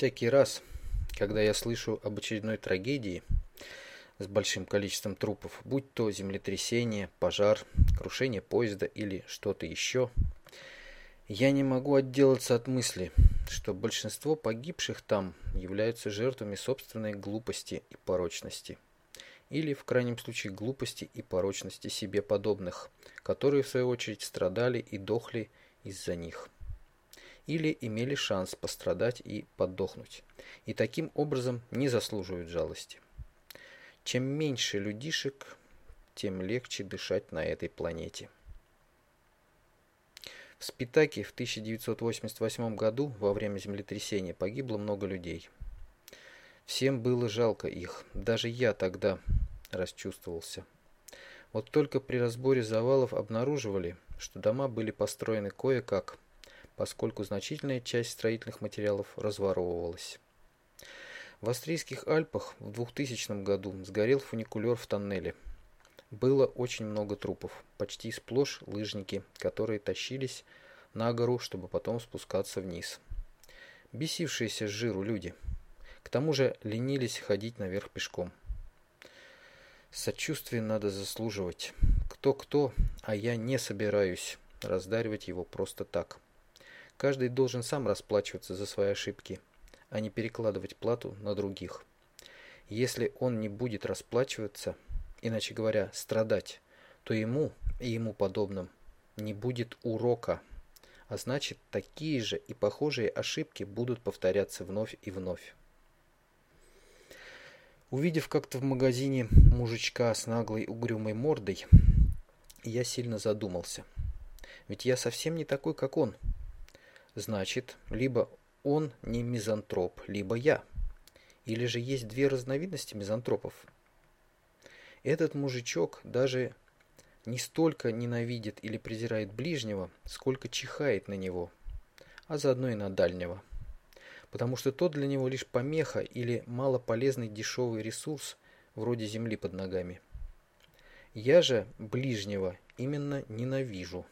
Всякий раз, когда я слышу об очередной трагедии с большим количеством трупов, будь то землетрясение, пожар, крушение поезда или что-то еще, я не могу отделаться от мысли, что большинство погибших там являются жертвами собственной глупости и порочности. Или, в крайнем случае, глупости и порочности себе подобных, которые, в свою очередь, страдали и дохли из-за них или имели шанс пострадать и подохнуть, и таким образом не заслуживают жалости. Чем меньше людишек, тем легче дышать на этой планете. В Спитаке в 1988 году во время землетрясения погибло много людей. Всем было жалко их, даже я тогда расчувствовался. Вот только при разборе завалов обнаруживали, что дома были построены кое-как, поскольку значительная часть строительных материалов разворовывалась. В австрийских Альпах в 2000 году сгорел фуникулер в тоннеле. Было очень много трупов, почти сплошь лыжники, которые тащились на гору, чтобы потом спускаться вниз. Бесившиеся с жиру люди. К тому же ленились ходить наверх пешком. Сочувствие надо заслуживать. Кто-кто, а я не собираюсь раздаривать его просто так. Каждый должен сам расплачиваться за свои ошибки, а не перекладывать плату на других. Если он не будет расплачиваться, иначе говоря, страдать, то ему и ему подобным не будет урока, а значит, такие же и похожие ошибки будут повторяться вновь и вновь. Увидев как-то в магазине мужичка с наглой угрюмой мордой, я сильно задумался. Ведь я совсем не такой, как он. Значит, либо он не мизантроп, либо я. Или же есть две разновидности мизантропов. Этот мужичок даже не столько ненавидит или презирает ближнего, сколько чихает на него, а заодно и на дальнего. Потому что тот для него лишь помеха или малополезный дешевый ресурс вроде земли под ногами. Я же ближнего именно ненавижу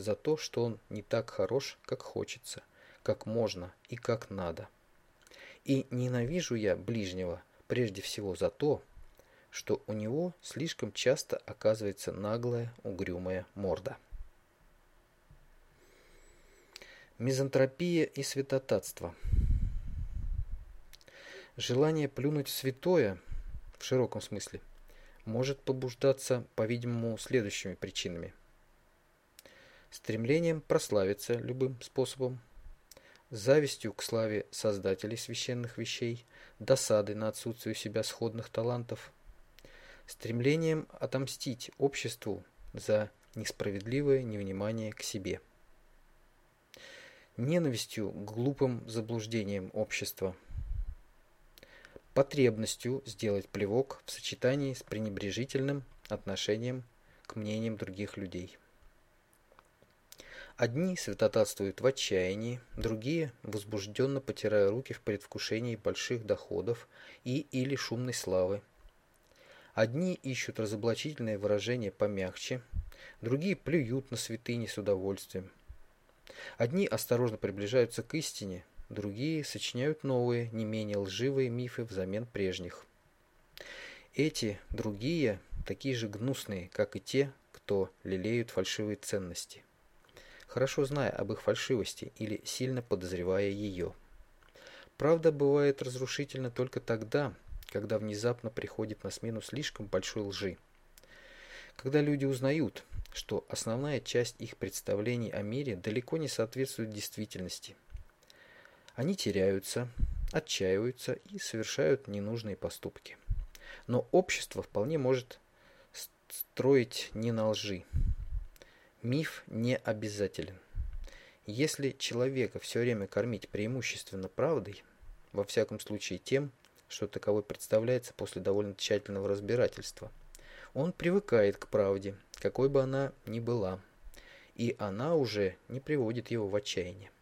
за то, что он не так хорош, как хочется, как можно и как надо. И ненавижу я ближнего прежде всего за то, что у него слишком часто оказывается наглая, угрюмая морда. Мизантропия и святотатство. Желание плюнуть в святое, в широком смысле, может побуждаться, по-видимому, следующими причинами стремлением прославиться любым способом, завистью к славе создателей священных вещей, досадой на отсутствие у себя сходных талантов, стремлением отомстить обществу за несправедливое невнимание к себе, ненавистью к глупым заблуждениям общества, потребностью сделать плевок в сочетании с пренебрежительным отношением к мнениям других людей. Одни святотатствуют в отчаянии, другие возбужденно потирая руки в предвкушении больших доходов и или шумной славы. Одни ищут разоблачительное выражение помягче, другие плюют на святыни с удовольствием. Одни осторожно приближаются к истине, другие сочиняют новые, не менее лживые мифы взамен прежних. Эти, другие, такие же гнусные, как и те, кто лелеют фальшивые ценности хорошо зная об их фальшивости или сильно подозревая ее. Правда бывает разрушительна только тогда, когда внезапно приходит на смену слишком большой лжи. Когда люди узнают, что основная часть их представлений о мире далеко не соответствует действительности. Они теряются, отчаиваются и совершают ненужные поступки. Но общество вполне может строить не на лжи, Миф не обязателен. Если человека все время кормить преимущественно правдой, во всяком случае тем, что таковой представляется после довольно тщательного разбирательства, он привыкает к правде, какой бы она ни была, и она уже не приводит его в отчаяние.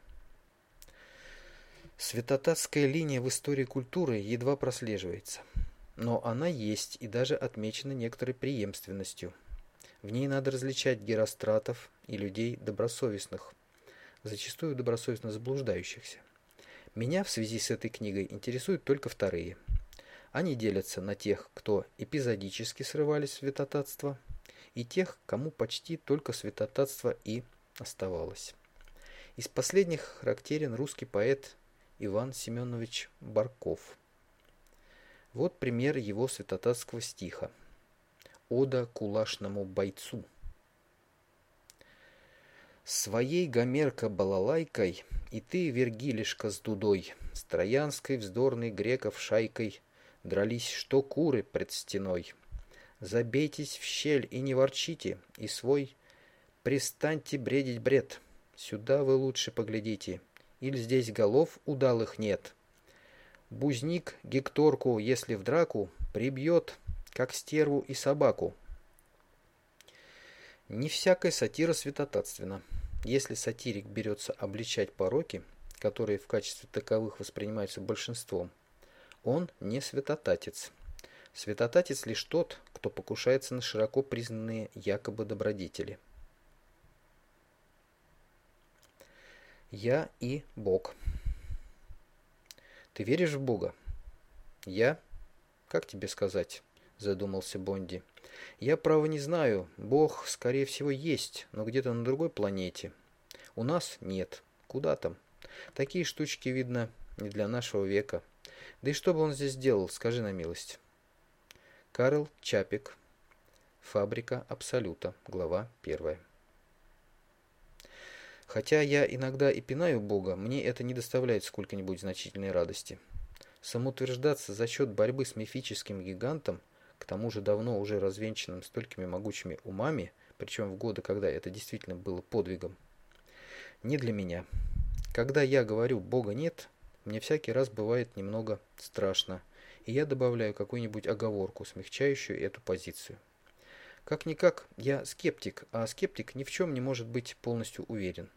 Святотатская линия в истории культуры едва прослеживается, но она есть и даже отмечена некоторой преемственностью – в ней надо различать геростратов и людей добросовестных, зачастую добросовестно заблуждающихся. Меня в связи с этой книгой интересуют только вторые. Они делятся на тех, кто эпизодически срывались в святотатство, и тех, кому почти только святотатство и оставалось. Из последних характерен русский поэт Иван Семенович Барков. Вот пример его святотатского стиха. Ода кулашному бойцу. Своей Гомерка-балалайкой и ты, Вергилишка, с дудой, с троянской вздорной греков шайкой дрались, что куры пред стеной. Забейтесь в щель и не ворчите, и свой пристаньте бредить бред. Сюда вы лучше поглядите, или здесь голов удалых нет. Бузник Гекторку, если в драку, прибьет, как стерву и собаку. Не всякая сатира святотатственна. Если сатирик берется обличать пороки, которые в качестве таковых воспринимаются большинством, он не святотатец. Святотатец лишь тот, кто покушается на широко признанные якобы добродетели. Я и Бог. Ты веришь в Бога? Я? Как тебе сказать? Задумался Бонди. Я, право, не знаю. Бог, скорее всего, есть, но где-то на другой планете. У нас нет. Куда там? Такие штучки, видно, не для нашего века. Да и что бы он здесь делал, скажи на милость. Карл Чапик. Фабрика Абсолюта. Глава первая. Хотя я иногда и пинаю Бога, мне это не доставляет сколько-нибудь значительной радости. Самоутверждаться за счет борьбы с мифическим гигантом, к тому же давно уже развенчанным столькими могучими умами, причем в годы, когда это действительно было подвигом, не для меня. Когда я говорю «Бога нет», мне всякий раз бывает немного страшно, и я добавляю какую-нибудь оговорку, смягчающую эту позицию. Как-никак, я скептик, а скептик ни в чем не может быть полностью уверен.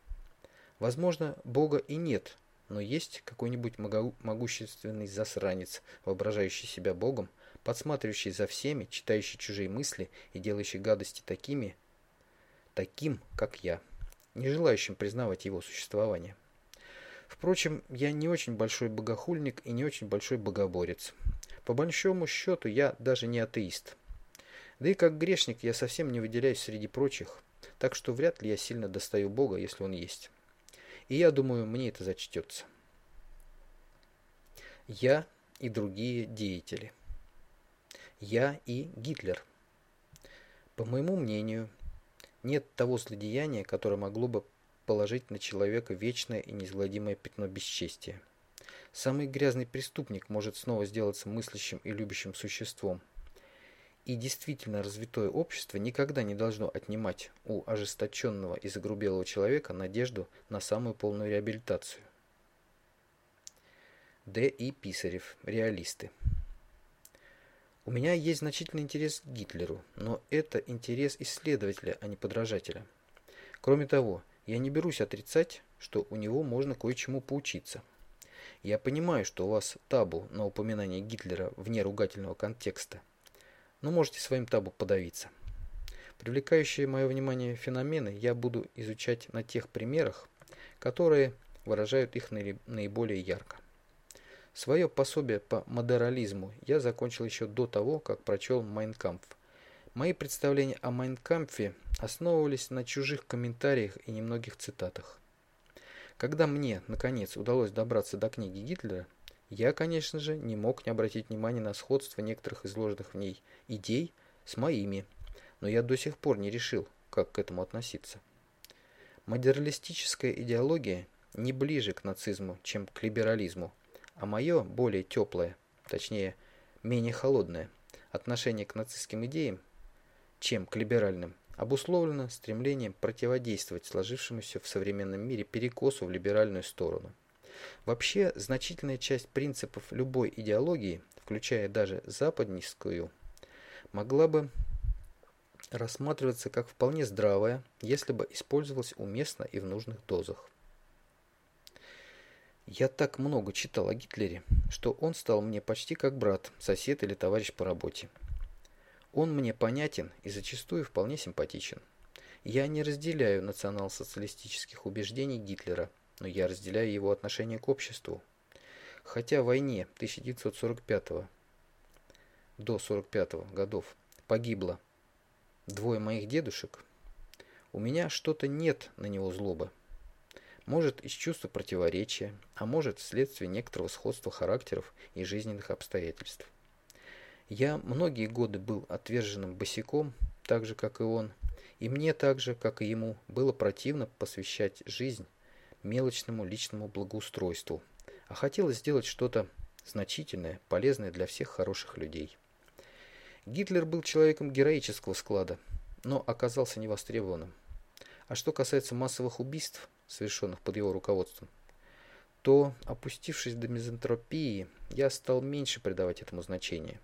Возможно, Бога и нет, но есть какой-нибудь могущественный засранец, воображающий себя Богом, подсматривающий за всеми, читающий чужие мысли и делающий гадости такими, таким, как я, не желающим признавать его существование. Впрочем, я не очень большой богохульник и не очень большой богоборец. По большому счету, я даже не атеист. Да и как грешник я совсем не выделяюсь среди прочих, так что вряд ли я сильно достаю Бога, если Он есть. И я думаю, мне это зачтется. Я и другие деятели. Я и Гитлер. По моему мнению, нет того злодеяния, которое могло бы положить на человека вечное и неизгладимое пятно бесчестия. Самый грязный преступник может снова сделаться мыслящим и любящим существом, и действительно развитое общество никогда не должно отнимать у ожесточенного и загрубелого человека надежду на самую полную реабилитацию. Д. И. Писарев. Реалисты. У меня есть значительный интерес к Гитлеру, но это интерес исследователя, а не подражателя. Кроме того, я не берусь отрицать, что у него можно кое-чему поучиться. Я понимаю, что у вас табу на упоминание Гитлера вне ругательного контекста, но можете своим табу подавиться. Привлекающие мое внимание феномены я буду изучать на тех примерах, которые выражают их наиболее ярко. Свое пособие по модерализму я закончил еще до того, как прочел «Майнкампф». Мои представления о Майнкампфе основывались на чужих комментариях и немногих цитатах. Когда мне, наконец, удалось добраться до книги Гитлера, я, конечно же, не мог не обратить внимания на сходство некоторых изложенных в ней идей с моими, но я до сих пор не решил, как к этому относиться. Модералистическая идеология не ближе к нацизму, чем к либерализму, а мое более теплое, точнее, менее холодное отношение к нацистским идеям, чем к либеральным, обусловлено стремлением противодействовать сложившемуся в современном мире перекосу в либеральную сторону. Вообще, значительная часть принципов любой идеологии, включая даже западнистскую, могла бы рассматриваться как вполне здравая, если бы использовалась уместно и в нужных дозах. Я так много читал о Гитлере, что он стал мне почти как брат, сосед или товарищ по работе. Он мне понятен и зачастую вполне симпатичен. Я не разделяю национал-социалистических убеждений Гитлера, но я разделяю его отношение к обществу. Хотя в войне 1945 до 45 годов погибло двое моих дедушек, у меня что-то нет на него злобы. Может, из чувства противоречия, а может, вследствие некоторого сходства характеров и жизненных обстоятельств. Я многие годы был отверженным босиком, так же, как и он, и мне так же, как и ему, было противно посвящать жизнь мелочному личному благоустройству, а хотелось сделать что-то значительное, полезное для всех хороших людей. Гитлер был человеком героического склада, но оказался невостребованным. А что касается массовых убийств, совершенных под его руководством, то, опустившись до мизантропии, я стал меньше придавать этому значения.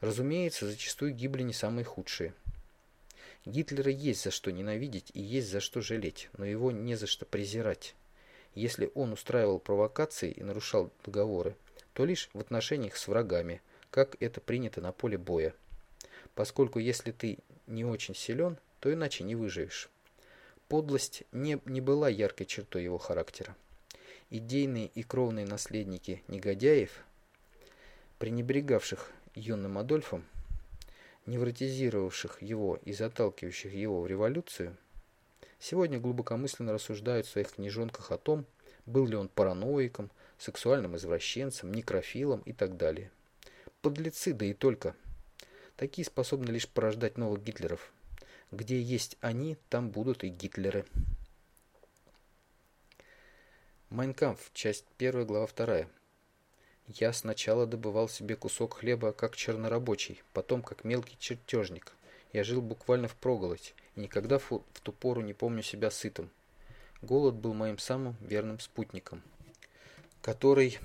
Разумеется, зачастую гибли не самые худшие. Гитлера есть за что ненавидеть и есть за что жалеть, но его не за что презирать. Если он устраивал провокации и нарушал договоры, то лишь в отношениях с врагами, как это принято на поле боя. Поскольку если ты не очень силен, то иначе не выживешь. Подлость не, не была яркой чертой его характера. Идейные и кровные наследники негодяев, пренебрегавших юным Адольфом, невротизировавших его и заталкивающих его в революцию, сегодня глубокомысленно рассуждают в своих книжонках о том, был ли он параноиком, сексуальным извращенцем, некрофилом и так далее. Подлецы, да и только. Такие способны лишь порождать новых Гитлеров, где есть они, там будут и Гитлеры. Майнкамф, часть 1, глава 2. Я сначала добывал себе кусок хлеба как чернорабочий, потом как мелкий чертежник. Я жил буквально впроголодь, и никогда в ту пору не помню себя сытым. Голод был моим самым верным спутником, который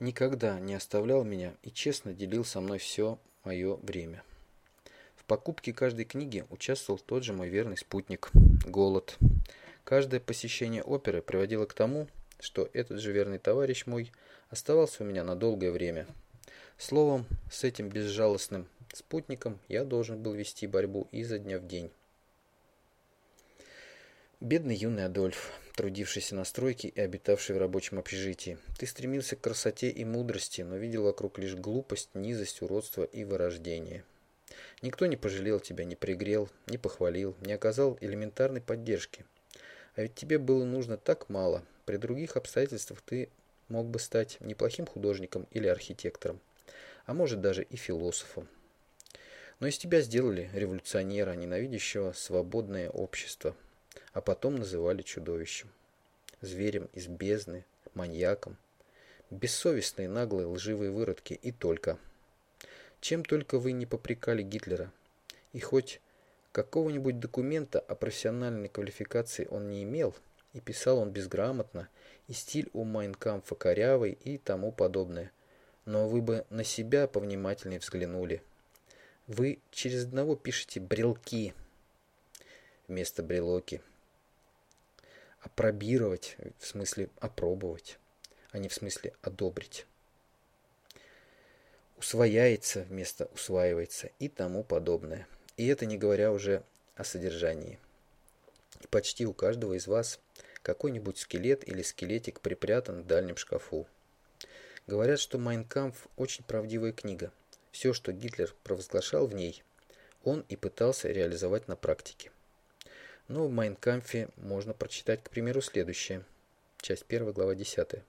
никогда не оставлял меня и честно делил со мной все мое время покупке каждой книги участвовал тот же мой верный спутник – голод. Каждое посещение оперы приводило к тому, что этот же верный товарищ мой оставался у меня на долгое время. Словом, с этим безжалостным спутником я должен был вести борьбу изо дня в день. Бедный юный Адольф, трудившийся на стройке и обитавший в рабочем общежитии. Ты стремился к красоте и мудрости, но видел вокруг лишь глупость, низость, уродство и вырождение. Никто не пожалел тебя, не пригрел, не похвалил, не оказал элементарной поддержки. А ведь тебе было нужно так мало. При других обстоятельствах ты мог бы стать неплохим художником или архитектором, а может даже и философом. Но из тебя сделали революционера, ненавидящего свободное общество, а потом называли чудовищем, зверем из бездны, маньяком. Бессовестные, наглые, лживые выродки и только – чем только вы не попрекали Гитлера. И хоть какого-нибудь документа о профессиональной квалификации он не имел, и писал он безграмотно, и стиль у Майнкамфа корявый и тому подобное. Но вы бы на себя повнимательнее взглянули. Вы через одного пишете брелки вместо брелоки. Опробировать, в смысле опробовать, а не в смысле одобрить усвояется вместо усваивается и тому подобное. И это не говоря уже о содержании. И почти у каждого из вас какой-нибудь скелет или скелетик припрятан в дальнем шкафу. Говорят, что «Майнкамф» очень правдивая книга. Все, что Гитлер провозглашал в ней, он и пытался реализовать на практике. Но в «Майнкамфе» можно прочитать, к примеру, следующее. Часть 1, глава 10.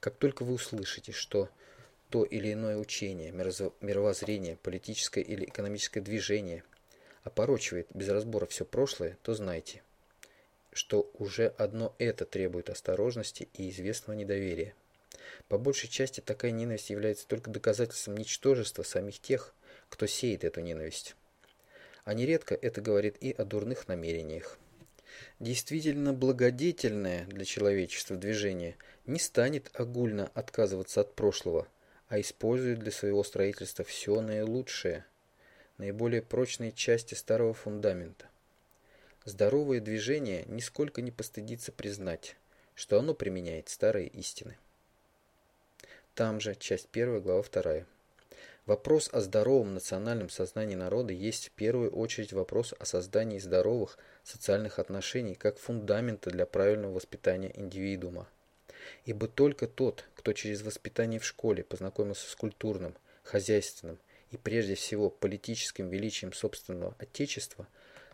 Как только вы услышите, что то или иное учение, мировоззрение, политическое или экономическое движение опорочивает без разбора все прошлое, то знайте, что уже одно это требует осторожности и известного недоверия. По большей части такая ненависть является только доказательством ничтожества самих тех, кто сеет эту ненависть. А нередко это говорит и о дурных намерениях. Действительно благодетельное для человечества движение не станет огульно отказываться от прошлого – а использует для своего строительства все наилучшее, наиболее прочные части старого фундамента. Здоровое движение нисколько не постыдится признать, что оно применяет старые истины. Там же, часть 1, глава 2. Вопрос о здоровом национальном сознании народа есть в первую очередь вопрос о создании здоровых социальных отношений как фундамента для правильного воспитания индивидуума. Ибо только тот, кто через воспитание в школе познакомился с культурным, хозяйственным и прежде всего политическим величием собственного Отечества,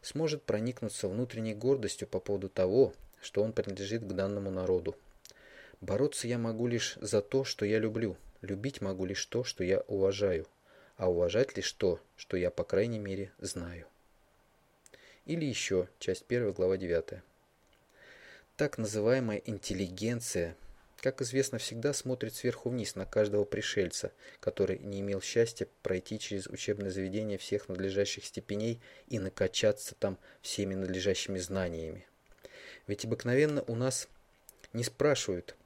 сможет проникнуться внутренней гордостью по поводу того, что он принадлежит к данному народу. Бороться я могу лишь за то, что я люблю, любить могу лишь то, что я уважаю, а уважать лишь то, что я, по крайней мере, знаю. Или еще, часть 1, глава 9. Так называемая интеллигенция, как известно, всегда смотрит сверху вниз на каждого пришельца, который не имел счастья пройти через учебное заведение всех надлежащих степеней и накачаться там всеми надлежащими знаниями. Ведь обыкновенно у нас не спрашивают,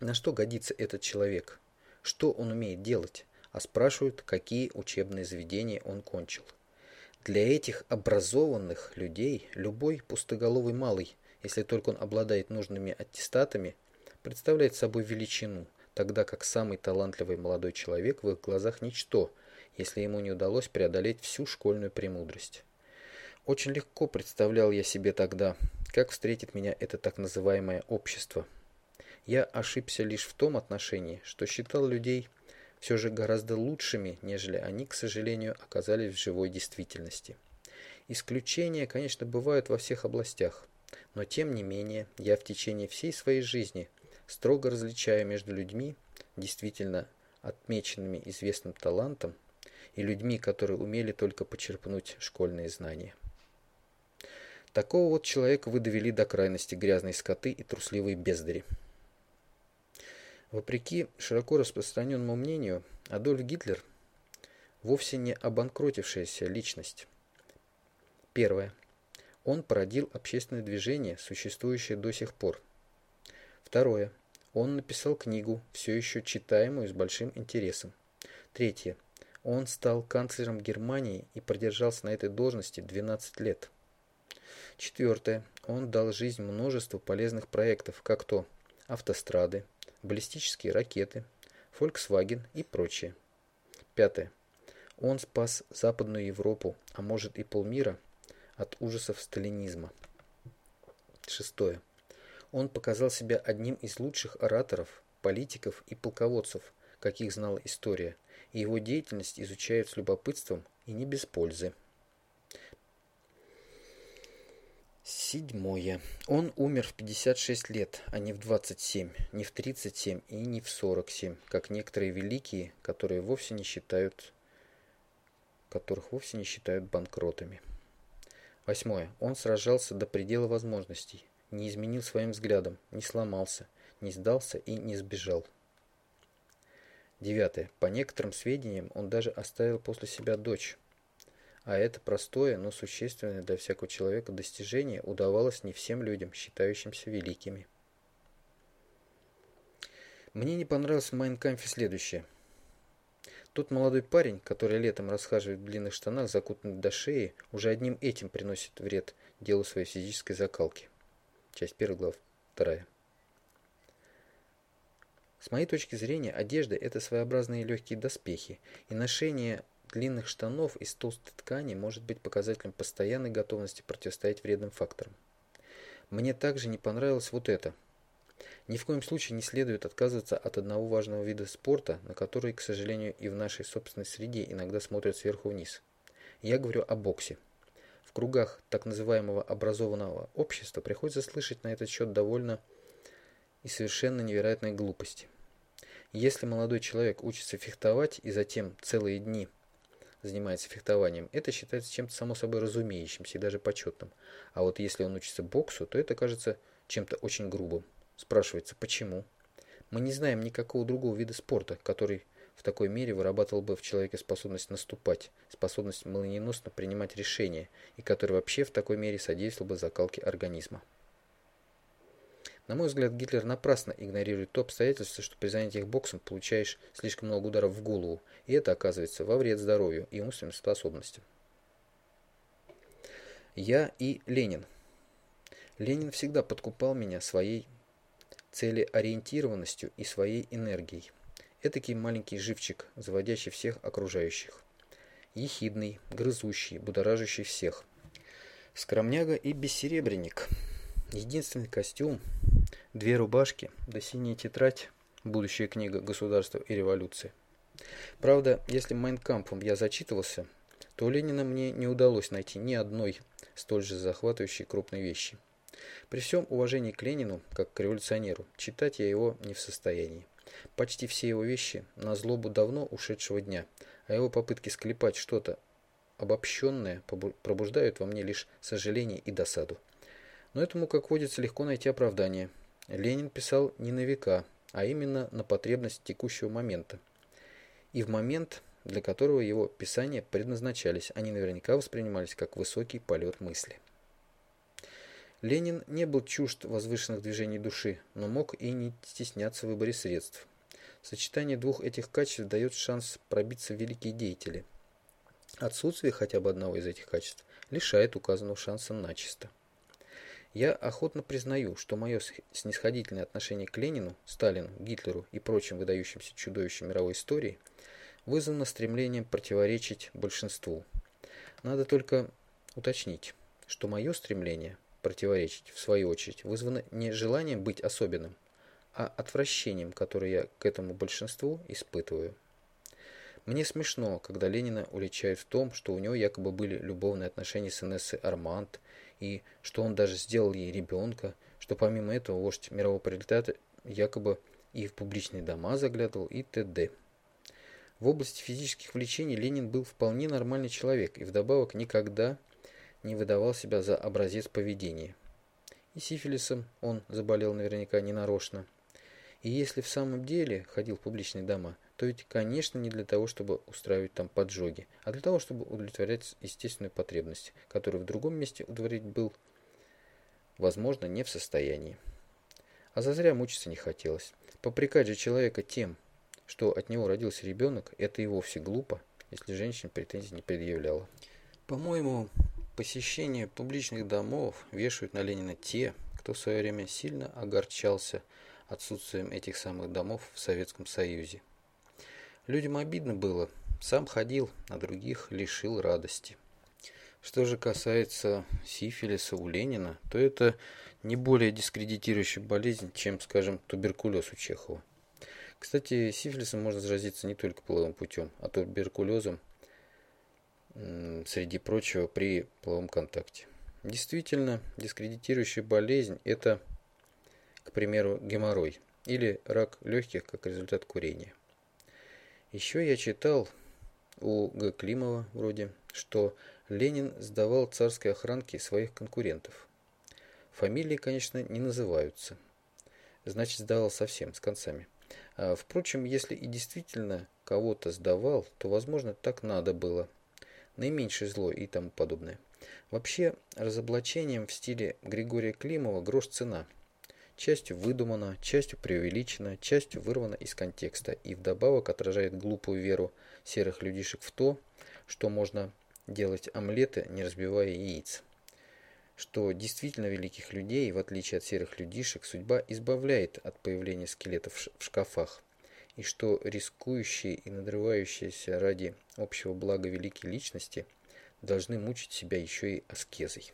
на что годится этот человек, что он умеет делать, а спрашивают, какие учебные заведения он кончил. Для этих образованных людей любой пустоголовый малый, если только он обладает нужными аттестатами, представляет собой величину, тогда как самый талантливый молодой человек в их глазах ничто, если ему не удалось преодолеть всю школьную премудрость. Очень легко представлял я себе тогда, как встретит меня это так называемое общество. Я ошибся лишь в том отношении, что считал людей все же гораздо лучшими, нежели они, к сожалению, оказались в живой действительности. Исключения, конечно, бывают во всех областях, но тем не менее я в течение всей своей жизни строго различаю между людьми, действительно отмеченными известным талантом, и людьми, которые умели только почерпнуть школьные знания. Такого вот человека вы довели до крайности грязные скоты и трусливые бездари. Вопреки широко распространенному мнению, Адольф Гитлер вовсе не обанкротившаяся личность. Первое. Он породил общественное движение, существующее до сих пор. Второе. Он написал книгу, все еще читаемую с большим интересом. Третье. Он стал канцлером Германии и продержался на этой должности 12 лет. Четвертое. Он дал жизнь множеству полезных проектов, как то автострады, баллистические ракеты, Volkswagen и прочее. Пятое. Он спас Западную Европу, а может и полмира, от ужасов сталинизма. Шестое. Он показал себя одним из лучших ораторов, политиков и полководцев, каких знала история, и его деятельность изучают с любопытством и не без пользы. Седьмое. Он умер в 56 лет, а не в 27, не в 37 и не в 47, как некоторые великие, которые вовсе не считают, которых вовсе не считают банкротами. Восьмое. Он сражался до предела возможностей, не изменил своим взглядом, не сломался, не сдался и не сбежал. Девятое. По некоторым сведениям, он даже оставил после себя дочь, а это простое, но существенное для всякого человека достижение удавалось не всем людям, считающимся великими. Мне не понравилось в Майнкамфе следующее. Тот молодой парень, который летом расхаживает в длинных штанах, закутанный до шеи, уже одним этим приносит вред делу своей физической закалки. Часть 1, глава 2. С моей точки зрения, одежда – это своеобразные легкие доспехи, и ношение длинных штанов из толстой ткани может быть показателем постоянной готовности противостоять вредным факторам. Мне также не понравилось вот это. Ни в коем случае не следует отказываться от одного важного вида спорта, на который, к сожалению, и в нашей собственной среде иногда смотрят сверху вниз. Я говорю о боксе. В кругах так называемого образованного общества приходится слышать на этот счет довольно и совершенно невероятные глупости. Если молодой человек учится фехтовать и затем целые дни занимается фехтованием, это считается чем-то само собой разумеющимся и даже почетным. А вот если он учится боксу, то это кажется чем-то очень грубым. Спрашивается, почему? Мы не знаем никакого другого вида спорта, который в такой мере вырабатывал бы в человеке способность наступать, способность молниеносно принимать решения, и который вообще в такой мере содействовал бы закалке организма. На мой взгляд, Гитлер напрасно игнорирует то обстоятельство, что при занятиях боксом получаешь слишком много ударов в голову, и это оказывается во вред здоровью и умственным способностям. Я и Ленин. Ленин всегда подкупал меня своей целеориентированностью и своей энергией. Этакий маленький живчик, заводящий всех окружающих. Ехидный, грызущий, будоражащий всех. Скромняга и бессеребренник – Единственный костюм, две рубашки, да синяя тетрадь, будущая книга «Государство и революция». Правда, если Майнкампом я зачитывался, то Ленина мне не удалось найти ни одной столь же захватывающей крупной вещи. При всем уважении к Ленину, как к революционеру, читать я его не в состоянии. Почти все его вещи на злобу давно ушедшего дня, а его попытки склепать что-то обобщенное пробуждают во мне лишь сожаление и досаду. Но этому, как водится, легко найти оправдание. Ленин писал не на века, а именно на потребность текущего момента. И в момент, для которого его писания предназначались, они наверняка воспринимались как высокий полет мысли. Ленин не был чужд возвышенных движений души, но мог и не стесняться в выборе средств. Сочетание двух этих качеств дает шанс пробиться в великие деятели. Отсутствие хотя бы одного из этих качеств лишает указанного шанса начисто. Я охотно признаю, что мое снисходительное отношение к Ленину, Сталину, Гитлеру и прочим выдающимся чудовищам мировой истории вызвано стремлением противоречить большинству. Надо только уточнить, что мое стремление противоречить, в свою очередь, вызвано не желанием быть особенным, а отвращением, которое я к этому большинству испытываю. Мне смешно, когда Ленина уличают в том, что у него якобы были любовные отношения с Инессой Арманд, и что он даже сделал ей ребенка, что помимо этого вождь мирового пролетариата якобы и в публичные дома заглядывал, и т.д. В области физических влечений Ленин был вполне нормальный человек и вдобавок никогда не выдавал себя за образец поведения. И сифилисом он заболел наверняка ненарочно. И если в самом деле ходил в публичные дома, то ведь, конечно, не для того, чтобы устраивать там поджоги, а для того, чтобы удовлетворять естественную потребность, которую в другом месте удовлетворить был, возможно, не в состоянии. А зазря мучиться не хотелось. Попрекать же человека тем, что от него родился ребенок, это и вовсе глупо, если женщина претензий не предъявляла. По-моему, посещение публичных домов вешают на Ленина те, кто в свое время сильно огорчался отсутствием этих самых домов в Советском Союзе. Людям обидно было, сам ходил, а других лишил радости. Что же касается сифилиса у Ленина, то это не более дискредитирующая болезнь, чем, скажем, туберкулез у Чехова. Кстати, сифилисом можно заразиться не только половым путем, а туберкулезом, среди прочего, при половом контакте. Действительно, дискредитирующая болезнь – это, к примеру, геморрой или рак легких как результат курения. Еще я читал у Г. Климова вроде, что Ленин сдавал царской охранке своих конкурентов. Фамилии, конечно, не называются. Значит, сдавал совсем, с концами. А, впрочем, если и действительно кого-то сдавал, то, возможно, так надо было. Наименьшее зло и тому подобное. Вообще, разоблачением в стиле Григория Климова грош цена. Частью выдумано, частью преувеличено, частью вырвано из контекста и вдобавок отражает глупую веру серых людишек в то, что можно делать омлеты, не разбивая яиц. Что действительно великих людей, в отличие от серых людишек, судьба избавляет от появления скелетов в шкафах, и что рискующие и надрывающиеся ради общего блага великие личности должны мучить себя еще и аскезой.